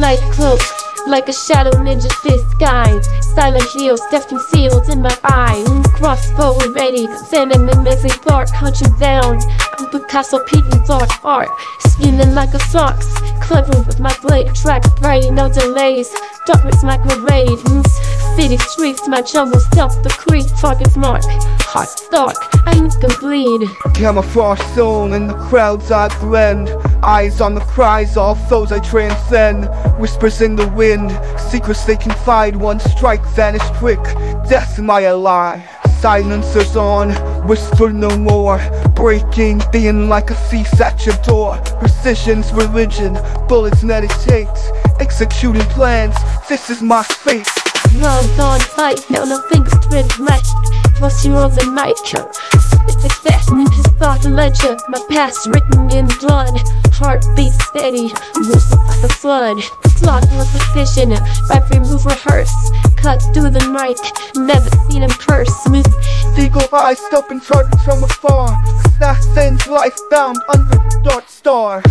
light cloak like a shadow ninja disguise. Silent heels, deafening seals in my eyes. Crossbow ready, sending a messy part, hunching down. I'm Picasso peeking dark art, spinning like a fox. Clever with my blade, track bright, no delays. Darkness my parade, city streets, my jungle stealth, the creep, target's mark. Heart dark, I can bleed. Camouflage soul in the crowds I blend. Eyes on the cries, all those I transcend. Whispers in the wind, secrets they confide. One strike, vanish quick. Death my ally. Silencers on, whisper no more. Breaking, being like a thief at your door. Precision's religion, bullets meditate. Executing plans, this is my fate. Love on tight, now nothing's with my Plus you on the a fast his thought ledger My past written in blood. Heartbeat steady, moves like the flood Flawless precision, every move rehearse Cut through the night, never seen in person Eagle eyes stopping targets from afar. Assassin's life bound under the dark star